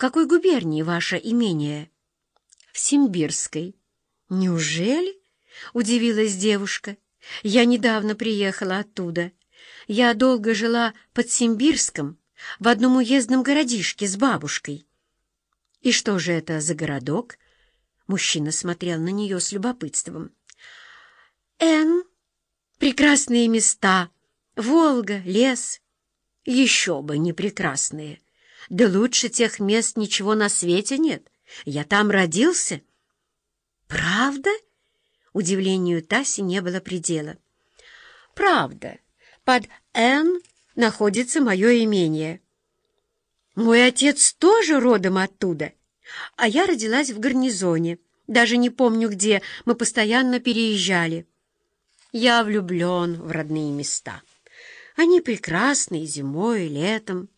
какой губернии ваше имение?» «В Симбирской». «Неужели?» — удивилась девушка. «Я недавно приехала оттуда. Я долго жила под Симбирском, в одном уездном городишке с бабушкой». «И что же это за городок?» Мужчина смотрел на нее с любопытством. «Эн, прекрасные места, Волга, лес. Еще бы не прекрасные. Да лучше тех мест ничего на свете нет. Я там родился». «Правда?» Удивлению Таси не было предела. «Правда. Под Н находится мое имение. Мой отец тоже родом оттуда, а я родилась в гарнизоне. Даже не помню где, мы постоянно переезжали. Я влюблен в родные места. Они прекрасные зимой и летом.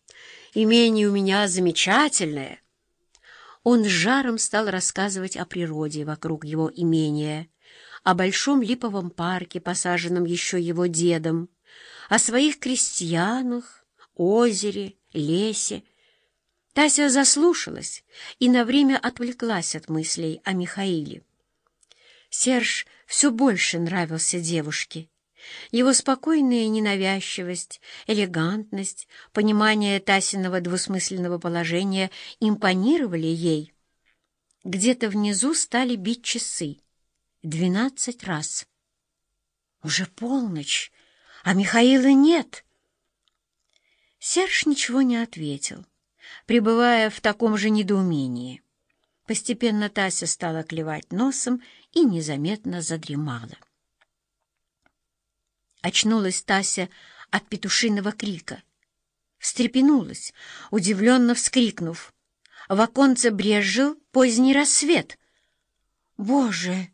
Имение у меня замечательное». Он с жаром стал рассказывать о природе вокруг его имения, о большом липовом парке, посаженном еще его дедом, о своих крестьянах, озере, лесе. Тася заслушалась и на время отвлеклась от мыслей о Михаиле. Серж все больше нравился девушке. Его спокойная ненавязчивость, элегантность, понимание Тасиного двусмысленного положения импонировали ей. Где-то внизу стали бить часы. Двенадцать раз. Уже полночь, а Михаила нет. Серж ничего не ответил, пребывая в таком же недоумении. Постепенно Тася стала клевать носом и незаметно задремала. Очнулась Тася от петушиного крика. Встрепенулась, удивленно вскрикнув. В оконце брезжил поздний рассвет. «Боже,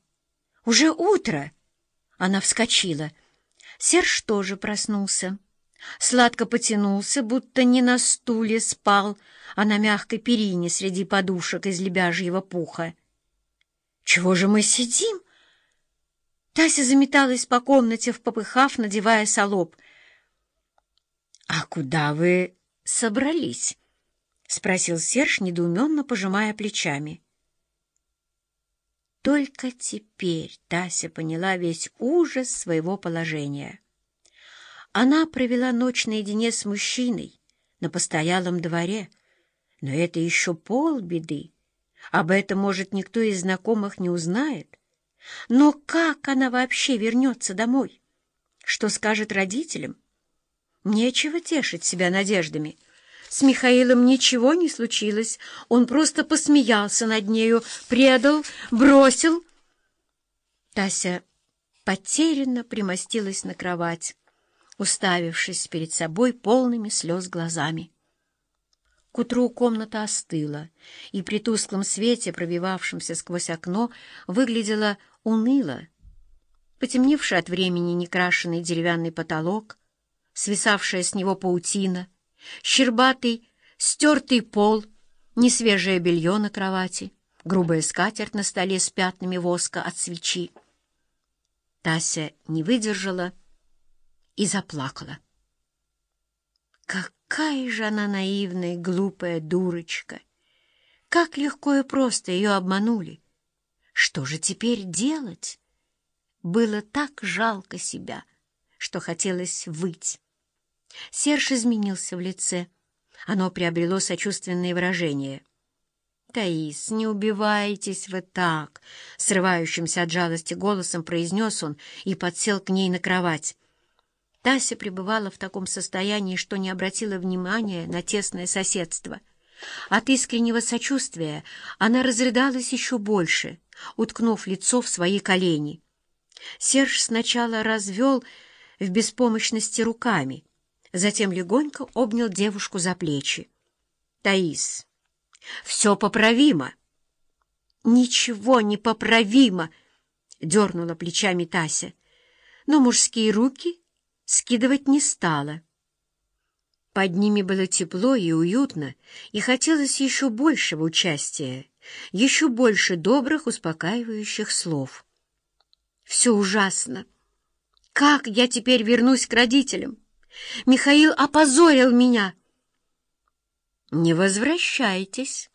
уже утро!» Она вскочила. Серж тоже проснулся. Сладко потянулся, будто не на стуле спал, а на мягкой перине среди подушек из лебяжьего пуха. «Чего же мы сидим?» Тася заметалась по комнате, в надевая солоб. «А куда вы собрались?» — спросил Серж, недоуменно пожимая плечами. Только теперь Тася поняла весь ужас своего положения. Она провела ночь наедине с мужчиной на постоялом дворе, но это еще полбеды. Об этом, может, никто из знакомых не узнает. Но как она вообще вернется домой? Что скажет родителям? Нечего тешить себя надеждами. С Михаилом ничего не случилось. Он просто посмеялся над нею, предал, бросил. Тася потерянно примостилась на кровать, уставившись перед собой полными слез глазами. К утру комната остыла, и при тусклом свете, пробивавшемся сквозь окно, выглядела уныло. Потемневший от времени некрашенный деревянный потолок, свисавшая с него паутина, щербатый, стертый пол, несвежее белье на кровати, грубая скатерть на столе с пятнами воска от свечи. Тася не выдержала и заплакала. Какая же она наивная, глупая дурочка! Как легко и просто ее обманули! Что же теперь делать? Было так жалко себя, что хотелось выть. Серж изменился в лице. Оно приобрело сочувственное выражение. «Таис, не убивайтесь вы так!» Срывающимся от жалости голосом произнес он и подсел к ней на кровать. Тася пребывала в таком состоянии, что не обратила внимания на тесное соседство. От искреннего сочувствия она разрыдалась еще больше, уткнув лицо в свои колени. Серж сначала развел в беспомощности руками, затем легонько обнял девушку за плечи. «Таис, все поправимо!» «Ничего не поправимо!» — дернула плечами Тася. Но мужские руки скидывать не стала. Под ними было тепло и уютно, и хотелось еще большего участия, еще больше добрых, успокаивающих слов. «Все ужасно! Как я теперь вернусь к родителям? Михаил опозорил меня!» «Не возвращайтесь!»